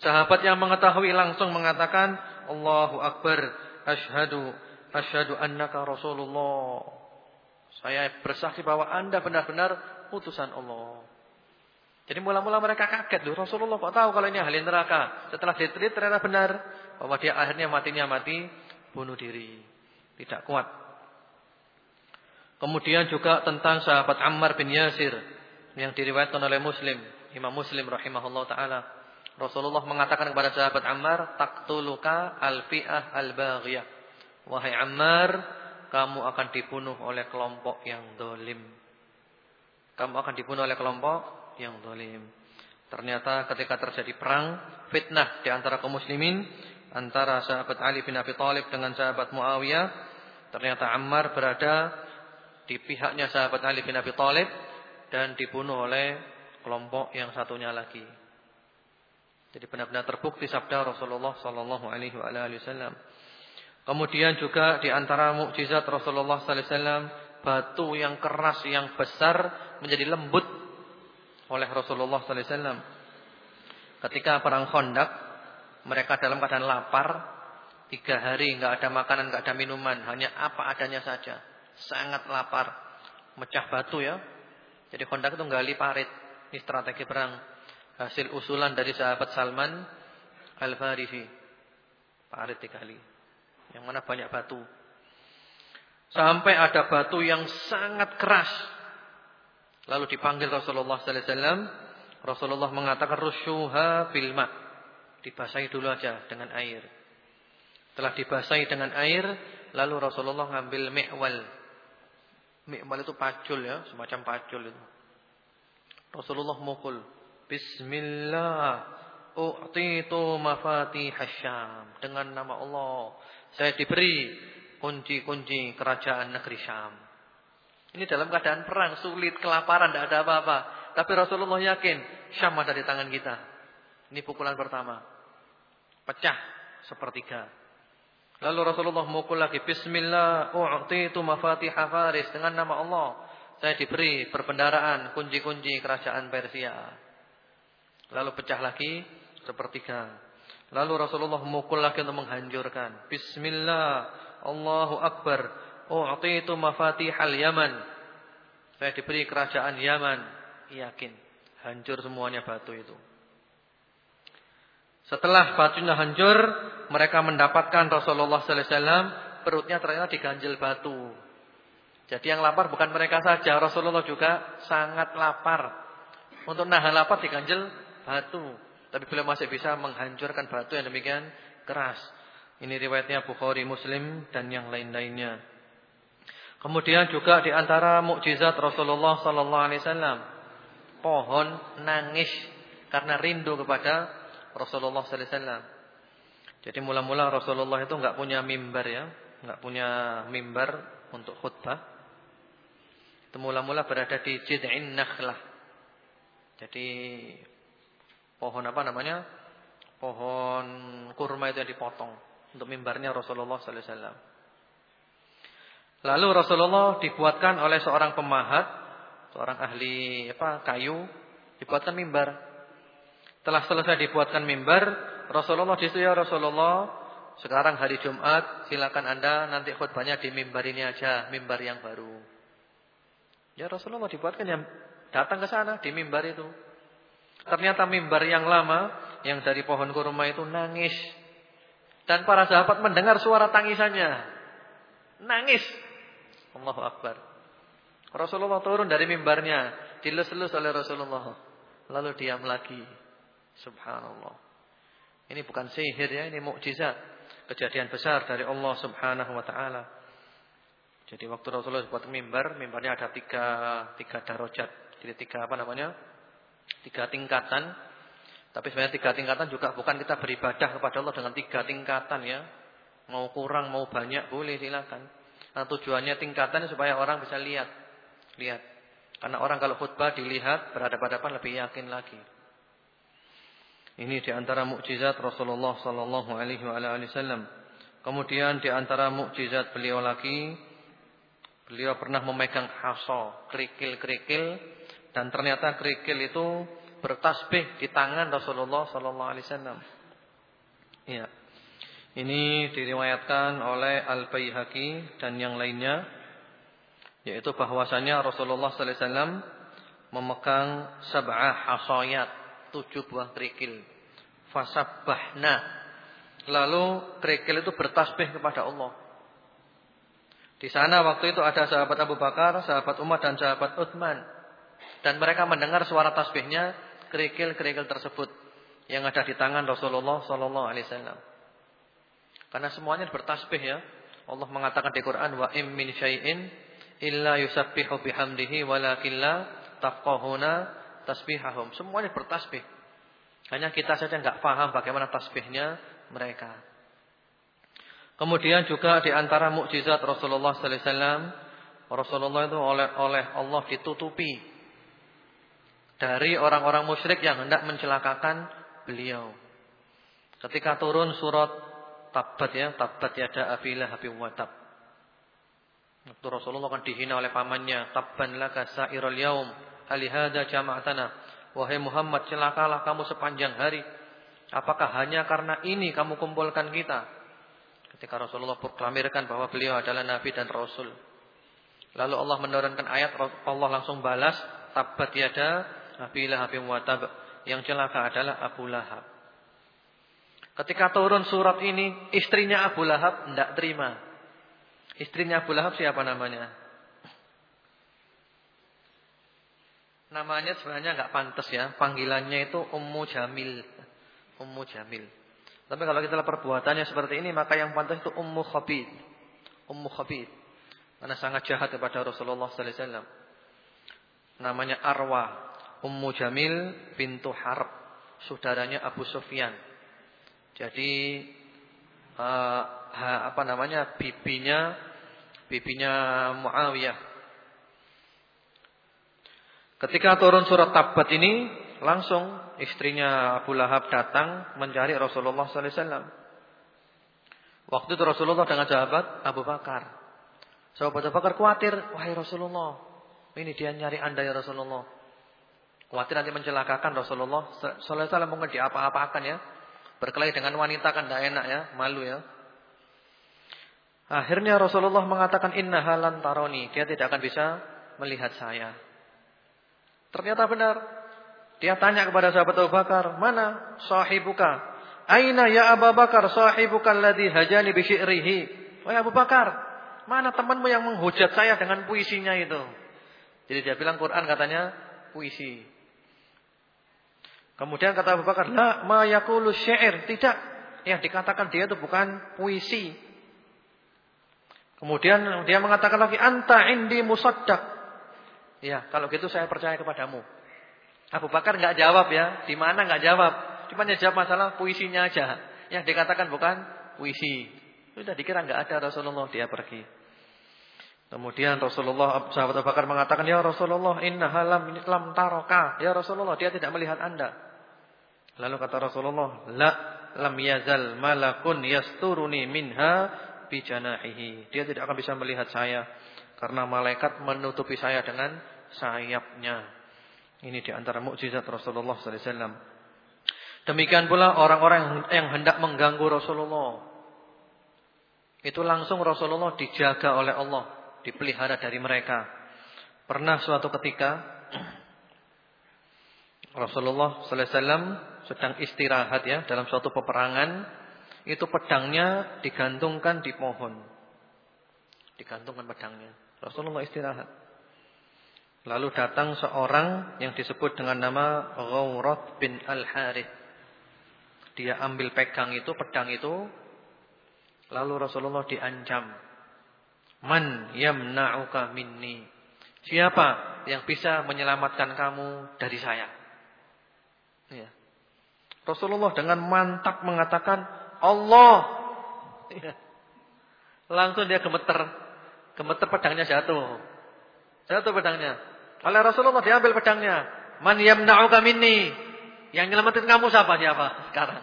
Sahabat yang mengetahui langsung mengatakan, Allahu Akbar, ashadu, ashadu annaka Rasulullah. Saya bersaksi bahwa anda benar-benar utusan Allah. Jadi mula-mula mereka kaget loh Rasulullah kok tahu kalau ini ahli neraka. Setelah diteliti ternyata benar bahwa dia akhirnya matinya mati bunuh diri. Tidak kuat. Kemudian juga tentang sahabat Ammar bin Yasir yang diriwayatkan oleh Muslim. Imam Muslim rahimahullah taala. Rasulullah mengatakan kepada sahabat Ammar, "Taqtuluka al-fi'ah al-baghiyah." Wahai Ammar, kamu akan dibunuh oleh kelompok yang dolim. Kamu akan dibunuh oleh kelompok yang dolim. Ternyata ketika terjadi perang, fitnah di antara kaum muslimin, antara sahabat Ali bin Abi Thalib dengan sahabat Muawiyah, ternyata Ammar berada di pihaknya sahabat Ali bin Abi Thalib dan dibunuh oleh kelompok yang satunya lagi. Jadi benar-benar terbukti sabda Rasulullah sallallahu alaihi wasallam. Kemudian juga di antara mukjizat Rasulullah sallallahu alaihi wasallam batu yang keras yang besar menjadi lembut oleh Rasulullah sallallahu alaihi wasallam. Ketika perang Khandaq, mereka dalam keadaan lapar, tiga hari nggak ada makanan, nggak ada minuman, hanya apa adanya saja. Sangat lapar, mecah batu ya. Jadi Khandaq itu gali parit. Ini strategi perang. Hasil usulan dari sahabat Salman Al-Farisi. Parit dikali. Yang mana banyak batu. Sampai ada batu yang sangat keras. Lalu dipanggil Rasulullah sallallahu alaihi wasallam. Rasulullah mengatakan rusyuha bil ma. Dibasahi dulu aja dengan air. Telah dibasahi dengan air, lalu Rasulullah ngambil mi'wal. Mi'wal itu pacul ya, semacam pacul itu. Rasulullah mukul. Bismillah. U'titu mafatih Syam. Dengan nama Allah. Saya diberi kunci-kunci kerajaan negeri Syam. Ini dalam keadaan perang, sulit, kelaparan, tidak ada apa-apa. Tapi Rasulullah yakin, Syam ada di tangan kita. Ini pukulan pertama. Pecah sepertiga. Lalu Rasulullah mukul lagi. Bismillah, u'titu mafatih Faris. Dengan nama Allah. Saya diberi perbendaraan kunci-kunci kerajaan Persia. Lalu pecah lagi sepertiga. Lalu Rasulullah memukul lagi untuk menghancurkan. Bismillah, Allahu Akbar. U'titu mafatihal Yaman. Saya diberi kerajaan Yaman. Yakin. Hancur semuanya batu itu. Setelah batunya hancur, mereka mendapatkan Rasulullah sallallahu alaihi wasallam perutnya ternyata diganjil batu. Jadi yang lapar bukan mereka saja, Rasulullah juga sangat lapar. Untuk nahan lapar diganjel batu. Tapi beliau masih bisa menghancurkan batu yang demikian keras. Ini riwayatnya Bukhari, Muslim dan yang lain-lainnya. Kemudian juga di antara mukjizat Rasulullah sallallahu alaihi wasallam, pohon nangis karena rindu kepada Rasulullah sallallahu alaihi wasallam. Jadi mula-mula Rasulullah itu enggak punya mimbar ya, enggak punya mimbar untuk khutbah. Itu mula-mula berada di Jid'in Nakhlah. Jadi pohon apa namanya? Pohon kurma itu yang dipotong untuk mimbarnya Rasulullah sallallahu alaihi wasallam. Lalu Rasulullah dibuatkan oleh seorang pemahat, seorang ahli apa kayu, dibuatkan mimbar. Telah selesai dibuatkan mimbar, Rasulullah di situ ya Rasulullah, sekarang hari Jumat, silakan Anda nanti khutbahnya di mimbar ini aja, mimbar yang baru. Ya Rasulullah dibuatkan yang datang ke sana di mimbar itu. Ternyata mimbar yang lama yang dari pohon kurma itu nangis. Dan para sahabat mendengar suara tangisannya. Nangis. Allahu Akbar. Rasulullah turun dari mimbarnya. Dilus-lus oleh Rasulullah. Lalu diam lagi. Subhanallah. Ini bukan sihir ya. Ini mukjizat. Kejadian besar dari Allah subhanahu wa ta'ala. Jadi waktu Rasulullah buat mimbar. Mimbarnya ada tiga, tiga darajat. Jadi tiga apa namanya? Tiga tingkatan. Tapi sebenarnya tiga tingkatan juga bukan kita beribadah kepada Allah dengan tiga tingkatan ya. Mau kurang, mau banyak boleh silakan. Nah, tujuannya tingkatan supaya orang bisa lihat. Lihat. Karena orang kalau khutbah dilihat berhadapan-hadapan lebih yakin lagi. Ini di antara mukjizat Rasulullah sallallahu alaihi wasallam. Kemudian di antara mukjizat beliau lagi beliau pernah memegang hasa, kerikil-kerikil dan ternyata kerikil itu bertasbih di tangan Rasulullah sallallahu alaihi wasallam. Iya. Ini diriwayatkan oleh Al-Baihaqi dan yang lainnya yaitu bahwasanya Rasulullah sallallahu alaihi wasallam memegang sab'ah hasayat, tujuh buah kerikil. Fasabbahna. Lalu kerikil itu bertasbih kepada Allah. Di sana waktu itu ada sahabat Abu Bakar, sahabat Umar dan sahabat Utsman. Dan mereka mendengar suara tasbihnya kerikil-kerikil tersebut yang ada di tangan Rasulullah sallallahu alaihi wasallam. Karena semuanya bertasbih ya. Allah mengatakan di Quran wa im min syai'in illa yusabbihu bihamdihi walakin la tafqahuna tasbihahum. Semuanya bertasbih. Hanya kita saja enggak paham bagaimana tasbihnya mereka. Kemudian juga di antara mukjizat Rasulullah sallallahu alaihi wasallam, Rasulullah itu oleh oleh Allah ditutupi dari orang-orang musyrik yang hendak mencelakakan beliau. Ketika turun surat Tabat ya, Tabat yada abilah habi watab. Rasulullah akan dihina oleh pamannya, Tabban laka sa'iral yaum, alihada jama'atana. Wahai Muhammad, celakalah kamu sepanjang hari. Apakah hanya karena ini kamu kumpulkan kita? Ketika Rasulullah proklamirkan bahwa beliau adalah Nabi dan Rasul. Lalu Allah menurunkan ayat, Allah langsung balas, Tabat yada Abi Lahab Watab. Yang celaka adalah Abu Lahab. Ketika turun surat ini, istrinya Abu Lahab tidak terima. Istrinya Abu Lahab siapa namanya? Namanya sebenarnya nggak pantas ya. Panggilannya itu Ummu Jamil. Ummu Jamil. Tapi kalau kita lihat perbuatannya seperti ini, maka yang pantas itu Ummu Khabib. Ummu Khabib. Karena sangat jahat kepada Rasulullah sallallahu alaihi wasallam. Namanya Arwah. Ummu Jamil pintu Harb, saudaranya Abu Sufyan. Jadi uh, apa namanya? bibinya bibinya Muawiyah. Ketika turun surat Tabat ini, langsung istrinya Abu Lahab datang mencari Rasulullah sallallahu alaihi wasallam. Waktu itu Rasulullah dengan sahabat Abu Bakar. Sahabat Abu Bakar khawatir, "Wahai Rasulullah, ini dia nyari Anda ya Rasulullah." Khawatir nanti mencelakakan Rasulullah sallallahu alaihi wasallam mungkin diapa-apakan ya. Berkelahi dengan wanita kan tidak enak ya, malu ya. Akhirnya Rasulullah mengatakan inna halan taroni, dia tidak akan bisa melihat saya. Ternyata benar. Dia tanya kepada sahabat Abu Bakar, "Mana sahibuka? Aina ya Abu Bakar sahibuka alladhi hajani bi syi'rihi?" Wahai Abu Bakar, mana temanmu yang menghujat saya dengan puisinya itu? Jadi dia bilang Quran katanya puisi. Kemudian kata Abu Bakar, "La ma yaqulu syair." Tidak. Yang dikatakan dia itu bukan puisi. Kemudian dia mengatakan lagi, "Anta indi musaddaq." Ya, kalau gitu saya percaya kepadamu. Abu Bakar enggak jawab ya, di mana enggak jawab. Cuma jawab masalah puisinya aja. Yang dikatakan bukan puisi. Sudah dikira enggak ada Rasulullah dia pergi. Kemudian Rasulullah sahabat Abu Bakar mengatakan, "Ya Rasulullah, inna halam lam taroka." Ya Rasulullah, dia tidak melihat Anda. Lalu kata Rasulullah, "La lam yazal malakun yasturuni minha bi janahihi." Dia tidak akan bisa melihat saya karena malaikat menutupi saya dengan sayapnya. Ini di antara mukjizat Rasulullah sallallahu alaihi wasallam. Demikian pula orang-orang yang hendak mengganggu Rasulullah. Itu langsung Rasulullah dijaga oleh Allah, dipelihara dari mereka. Pernah suatu ketika Rasulullah sallallahu alaihi wasallam sedang istirahat ya dalam suatu peperangan, itu pedangnya digantungkan di pohon. Digantungkan pedangnya. Rasulullah istirahat. Lalu datang seorang yang disebut dengan nama Ghawrat bin Al-Harith. Dia ambil pegang itu, pedang itu. Lalu Rasulullah diancam. Man yamna'uka minni. Siapa yang bisa menyelamatkan kamu dari saya? Ya. Rasulullah dengan mantap mengatakan Allah. Ya. Langsung dia gemeter. Gemeter pedangnya jatuh. Jatuh pedangnya. Oleh Rasulullah diambil pedangnya. Man yamna'uka minni. Yang nyelamatin kamu siapa siapa sekarang?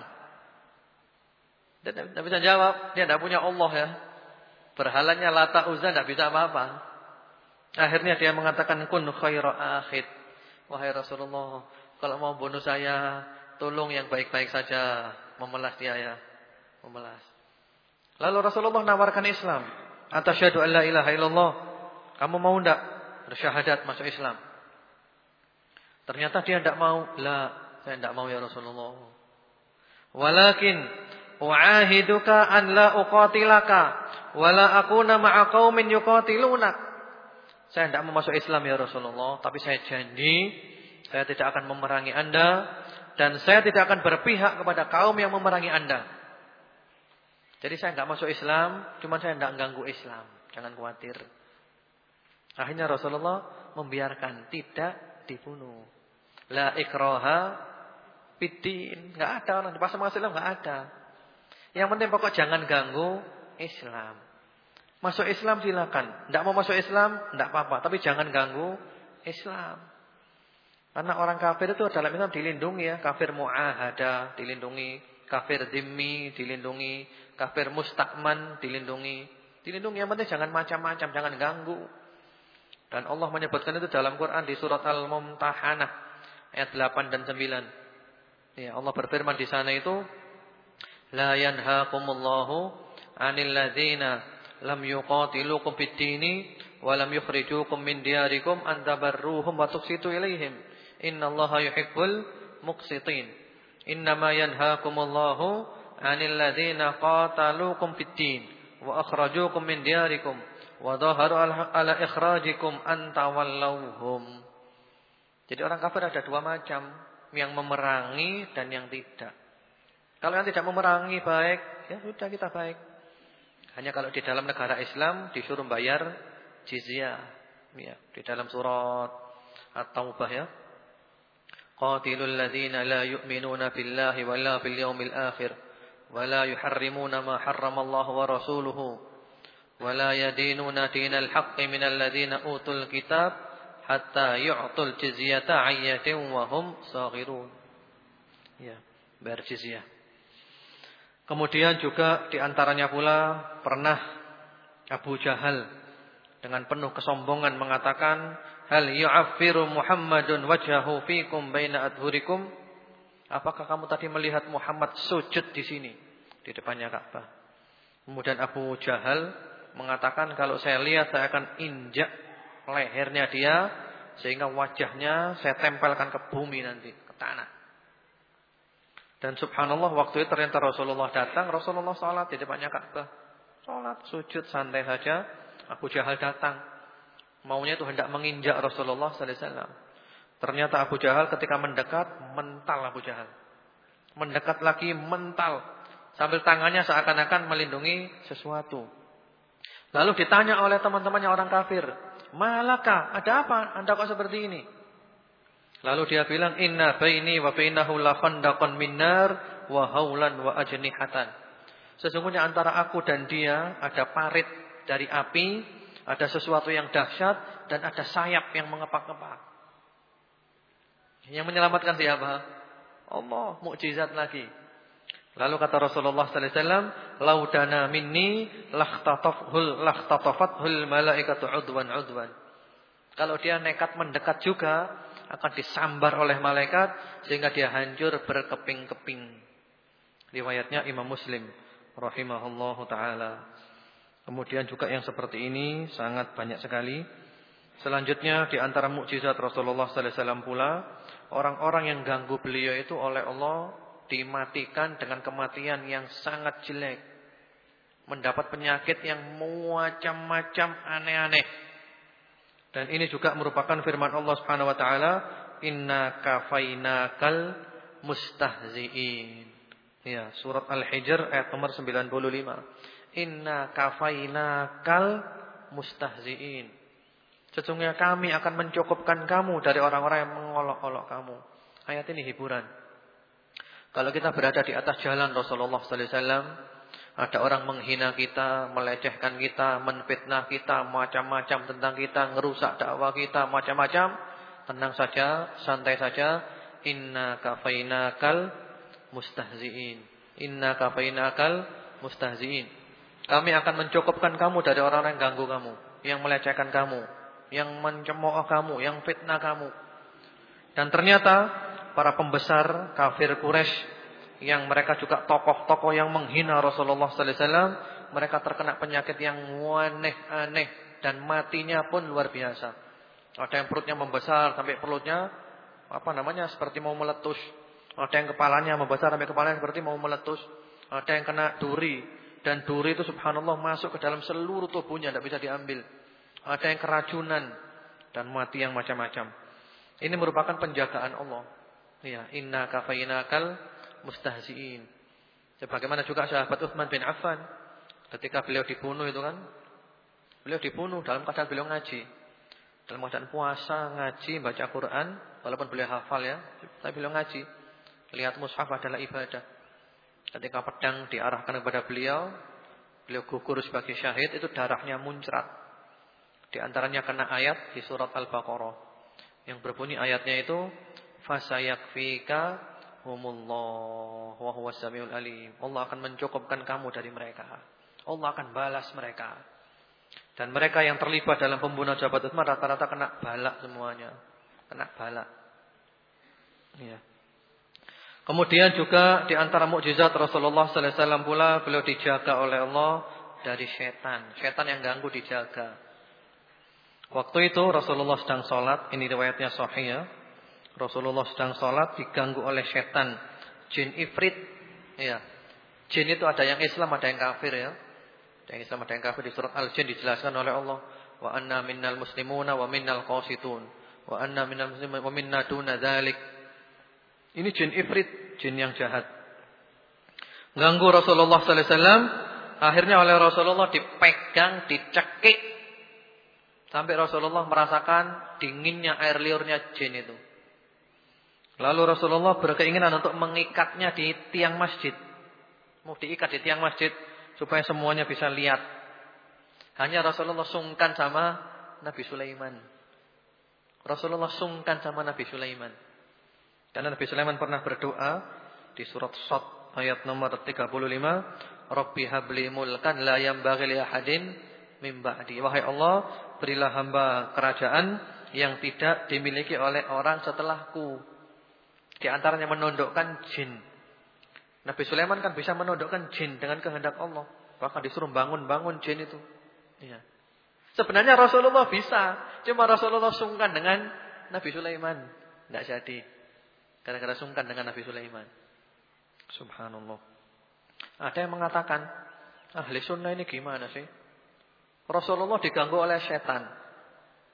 Dia tidak bisa jawab. Dia tidak punya Allah ya. Berhalanya Lata Uzza tidak bisa apa-apa. Akhirnya dia mengatakan kun khaira akhid. Wahai Rasulullah, kalau mau bunuh saya, tolong yang baik-baik saja, memelas dia ya. Memelas. Lalu Rasulullah nawarkan Islam. Atasyhadu an la ilaha illallah. Kamu mau enggak bersyahadat masuk Islam? Ternyata dia tidak mau. La, saya tidak mau ya Rasulullah. Walakin uahiduka an la uqatilaka wala akuna ma'a qaumin yuqatilunak. Saya tidak mau masuk Islam ya Rasulullah, tapi saya janji saya tidak akan memerangi Anda dan saya tidak akan berpihak kepada kaum yang memerangi Anda. Jadi saya tidak masuk Islam, cuma saya tidak ganggu Islam. Jangan khawatir. Akhirnya Rasulullah membiarkan tidak dibunuh. La ikraha bidin. Enggak ada orang di pasar Islam enggak ada. Yang penting pokok jangan ganggu Islam. Masuk Islam silakan. Tidak mau masuk Islam, tidak apa-apa. Tapi jangan ganggu Islam. Karena orang kafir itu dalam Islam dilindungi ya. Kafir mu'ahada dilindungi. Kafir zimmi dilindungi. Kafir mustakman dilindungi. Dilindungi yang penting jangan macam-macam. Jangan ganggu. Dan Allah menyebutkan itu dalam Quran di surat Al-Mumtahanah. Ayat 8 dan 9. Ya, Allah berfirman di sana itu. La yanhaakumullahu anil ladzina lam yuqatilukum fid-dini wa lam yukhrijukum min diyarikum an tabarruhum wa tuqsitu ilaihim innallaha yuhibbul muqsitin innama yanhaakumullahu 'anil ladzina qataluukum fid-din wa akhrajukum min diyarikum wa dhaharu ala ikhrajikum an tawallawhum jadi orang kafir ada dua macam yang memerangi dan yang tidak kalau yang tidak memerangi baik ya sudah kita baik hanya kalau di dalam negara Islam disuruh bayar jizyah. Ya, di dalam surat At-Taubah ya. Qatilul ladzina la yu'minuna billahi wala bil yawmil akhir wala yuharrimuna ma harrama Allah wa rasuluhu yadinuna dinal haqqi minal ladzina utul kitab hatta yu'tul jizyata 'ayyatin wa hum saghirun. Ya, bayar. Kemudian juga di antaranya pula pernah Abu Jahal dengan penuh kesombongan mengatakan, Hal yu'affiru Muhammadun wajhahu fikum baina adhurikum? Apakah kamu tadi melihat Muhammad sujud di sini di depannya Ka'bah? Kemudian Abu Jahal mengatakan kalau saya lihat saya akan injak lehernya dia sehingga wajahnya saya tempelkan ke bumi nanti, ke tanah. Dan subhanallah waktu itu ternyata Rasulullah datang, Rasulullah sholat di depannya Ka'bah. Sholat, sujud, santai saja. Abu Jahal datang. Maunya itu hendak menginjak Rasulullah SAW. Ternyata Abu Jahal ketika mendekat, mental Abu Jahal. Mendekat lagi, mental. Sambil tangannya seakan-akan melindungi sesuatu. Lalu ditanya oleh teman-temannya orang kafir. Malaka, ada apa? Anda kok seperti ini? Lalu dia bilang inna baini wa bainahu la khandaqan minnar wa haulan wa ajnihatan. Sesungguhnya antara aku dan dia ada parit dari api, ada sesuatu yang dahsyat dan ada sayap yang mengepak-ngepak. Yang menyelamatkan siapa? Allah, mukjizat lagi. Lalu kata Rasulullah sallallahu alaihi wasallam, "Laudana minni lakhtatafhul lakhtatafathul malaikatu udwan udwan." Kalau dia nekat mendekat juga, akan disambar oleh malaikat sehingga dia hancur berkeping-keping. Riwayatnya Imam Muslim rahimahullahu taala. Kemudian juga yang seperti ini sangat banyak sekali. Selanjutnya di antara mukjizat Rasulullah sallallahu alaihi wasallam pula, orang-orang yang ganggu beliau itu oleh Allah dimatikan dengan kematian yang sangat jelek. Mendapat penyakit yang macam-macam aneh-aneh. Dan ini juga merupakan firman Allah Subhanahu wa taala, "Inna kafainakal mustahziin." Ya, surat Al-Hijr ayat nomor 95. Inna kafainakal mustahziin. Sesungguhnya kami akan mencukupkan kamu dari orang-orang yang mengolok-olok kamu. Ayat ini hiburan. Kalau kita berada di atas jalan Rasulullah sallallahu alaihi wasallam, ada orang menghina kita, melecehkan kita, menfitnah kita, macam-macam tentang kita, ngerusak dakwah kita, macam-macam. Tenang saja, santai saja. Inna kafainakal mustahziin. Inna kafainakal mustahziin. Kami akan mencukupkan kamu dari orang-orang yang ganggu kamu, yang melecehkan kamu, yang mencemooh kamu, yang fitnah kamu. Dan ternyata para pembesar kafir Quraisy yang mereka juga tokoh-tokoh yang menghina Rasulullah sallallahu alaihi wasallam, mereka terkena penyakit yang aneh-aneh dan matinya pun luar biasa. Ada yang perutnya membesar sampai perutnya apa namanya seperti mau meletus. Ada yang kepalanya membesar sampai kepalanya seperti mau meletus. Ada yang kena duri dan duri itu subhanallah masuk ke dalam seluruh tubuhnya tidak bisa diambil. Ada yang keracunan dan mati yang macam-macam. Ini merupakan penjagaan Allah. Ya, inna kafainakal mustahziin. Sebagaimana juga sahabat Uthman bin Affan ketika beliau dibunuh itu kan beliau dibunuh dalam keadaan beliau ngaji. Dalam keadaan puasa, ngaji, baca Quran, walaupun beliau hafal ya, tapi beliau ngaji. Lihat mushaf adalah ibadah. Ketika pedang diarahkan kepada beliau, beliau gugur sebagai syahid, itu darahnya muncrat. Di antaranya kena ayat di surat Al-Baqarah yang berbunyi ayatnya itu fasayakfika humullah wa huwas samiul alim. Allah akan mencukupkan kamu dari mereka. Allah akan balas mereka. Dan mereka yang terlibat dalam pembunuhan Jabat Utsman rata-rata kena balak semuanya. Kena balak. Ya. Kemudian juga di antara mukjizat Rasulullah sallallahu alaihi wasallam pula beliau dijaga oleh Allah dari setan. Setan yang ganggu dijaga. Waktu itu Rasulullah sedang sholat, ini riwayatnya sahih ya. Rasulullah sedang sholat diganggu oleh setan, jin ifrit. Ya. Jin itu ada yang Islam, ada yang kafir ya. Ada yang Islam, ada yang kafir di surat Al-Jin dijelaskan oleh Allah. Wa anna minnal muslimuna wa minnal qasitun. Wa anna minnal muslimin wa minna duna dzalik. Ini jin ifrit, jin yang jahat. Ganggu Rasulullah sallallahu alaihi wasallam, akhirnya oleh Rasulullah dipegang, dicekik Sampai Rasulullah merasakan dinginnya air liurnya jin itu. Lalu Rasulullah berkeinginan untuk mengikatnya di tiang masjid. Mau diikat di tiang masjid supaya semuanya bisa lihat. Hanya Rasulullah sungkan sama Nabi Sulaiman. Rasulullah sungkan sama Nabi Sulaiman. Karena Nabi Sulaiman pernah berdoa di surat Sad ayat nomor 35, "Rabbi habli mulkan la yanbaghi li ahadin min ba'di." Wahai Allah, berilah hamba kerajaan yang tidak dimiliki oleh orang setelahku. Di antaranya menundukkan jin. Nabi Sulaiman kan bisa menundukkan jin dengan kehendak Allah. Bahkan disuruh bangun-bangun jin itu. Ya. Sebenarnya Rasulullah bisa. Cuma Rasulullah sungkan dengan Nabi Sulaiman. Tidak jadi. Gara-gara sungkan dengan Nabi Sulaiman. Subhanallah. Ada yang mengatakan, ahli sunnah ini gimana sih? Rasulullah diganggu oleh setan.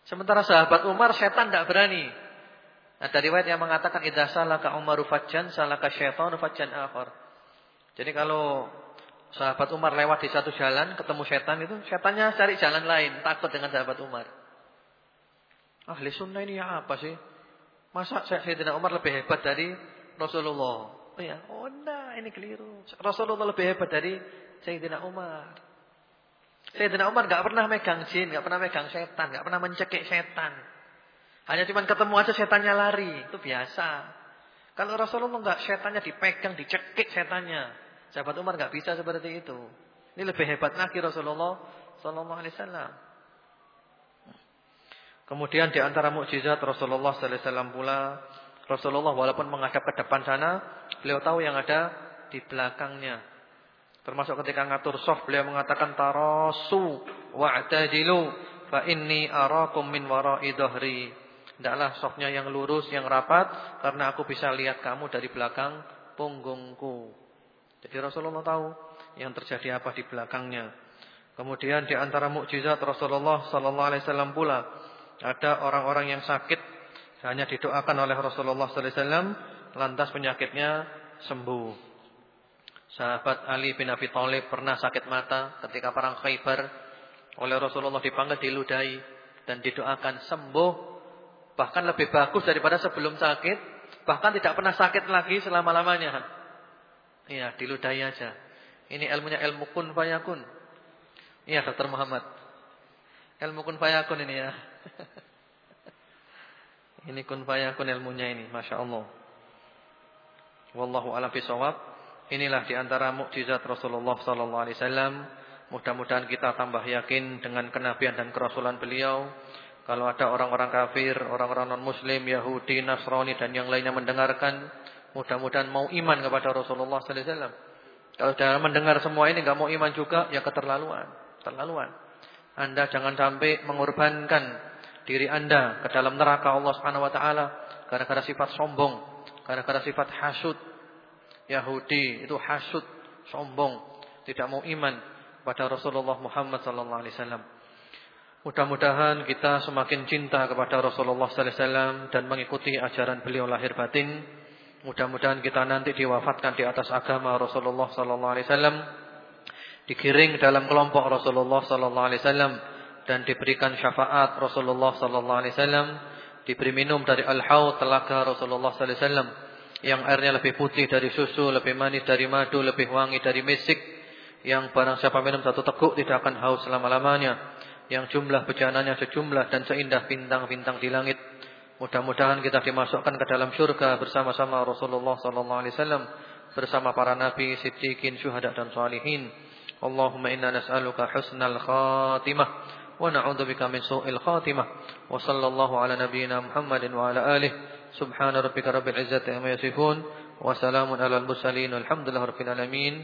Sementara sahabat Umar setan tidak berani. Ada riwayat yang mengatakan idza salaka Umaru fajjan salaka syaitanu fajjan akhar. Jadi kalau sahabat Umar lewat di satu jalan ketemu setan itu setannya cari jalan lain, takut dengan sahabat Umar. Ahli sunnah ini ya apa sih? Masa Sayyidina Umar lebih hebat dari Rasulullah? Oh ya, oh enggak, ini keliru. Rasulullah lebih hebat dari Sayyidina Umar. Sayyidina Umar gak pernah megang jin, gak pernah megang setan, gak pernah mencekik setan. Hanya cuma ketemu aja setannya lari, itu biasa. Kalau Rasulullah gak setannya dipegang, dicekik setannya. Sahabat Umar gak bisa seperti itu. Ini lebih hebat lagi Rasulullah Sallallahu Alaihi Wasallam. Kemudian di antara mukjizat Rasulullah Sallallahu Alaihi Wasallam pula, Rasulullah walaupun menghadap ke depan sana, beliau tahu yang ada di belakangnya. Termasuk ketika ngatur soft beliau mengatakan tarasu wa'tadilu fa inni arakum min wara'i dhahri. Hendaklah sofnya yang lurus, yang rapat karena aku bisa lihat kamu dari belakang punggungku. Jadi Rasulullah tahu yang terjadi apa di belakangnya. Kemudian di antara mukjizat Rasulullah sallallahu alaihi wasallam pula ada orang-orang yang sakit hanya didoakan oleh Rasulullah sallallahu alaihi wasallam lantas penyakitnya sembuh. Sahabat Ali bin Abi Thalib pernah sakit mata ketika perang Khaybar oleh Rasulullah dipanggil diludahi dan didoakan sembuh bahkan lebih bagus daripada sebelum sakit bahkan tidak pernah sakit lagi selama-lamanya. Iya, diludahi aja. Ini ilmunya ilmu kun fayakun. Iya, Dr. Muhammad. Ilmu kun fayakun ini ya. [laughs] ini kun fayakun ilmunya ini, Masya Allah. Wallahu a'lam bishawab. Inilah di antara mukjizat Rasulullah wasallam. Mudah-mudahan kita tambah yakin dengan kenabian dan kerasulan beliau. Kalau ada orang-orang kafir, orang-orang non-muslim, Yahudi, Nasrani dan yang lainnya mendengarkan, mudah-mudahan mau iman kepada Rasulullah sallallahu alaihi wasallam. Kalau sudah mendengar semua ini enggak mau iman juga, ya keterlaluan, terlaluan. Anda jangan sampai mengorbankan diri Anda ke dalam neraka Allah Subhanahu wa taala gara-gara sifat sombong, gara-gara sifat hasud, Yahudi itu hasud, sombong, tidak mau iman pada Rasulullah Muhammad sallallahu alaihi wasallam. Mudah-mudahan kita semakin cinta kepada Rasulullah sallallahu alaihi wasallam dan mengikuti ajaran beliau lahir batin. Mudah-mudahan kita nanti diwafatkan di atas agama Rasulullah sallallahu alaihi wasallam, digiring dalam kelompok Rasulullah sallallahu alaihi wasallam dan diberikan syafaat Rasulullah sallallahu alaihi wasallam, diberi minum dari al-haud telaga Rasulullah sallallahu alaihi wasallam yang airnya lebih putih dari susu, lebih manis dari madu, lebih wangi dari misik, yang barang siapa minum satu teguk tidak akan haus selama-lamanya, yang jumlah bejananya sejumlah dan seindah bintang-bintang di langit. Mudah-mudahan kita dimasukkan ke dalam syurga bersama-sama Rasulullah sallallahu alaihi wasallam bersama para nabi, siddiqin, syuhada dan salihin. Allahumma inna nas'aluka husnal khatimah wa na'udzubika min su'il khatimah. Wa sallallahu ala nabiyyina Muhammadin wa ala alihi. Subhana rabbika rabbil izzati amma yasifun wa salamun alal mursalin. Alhamdulillahirabbil alamin.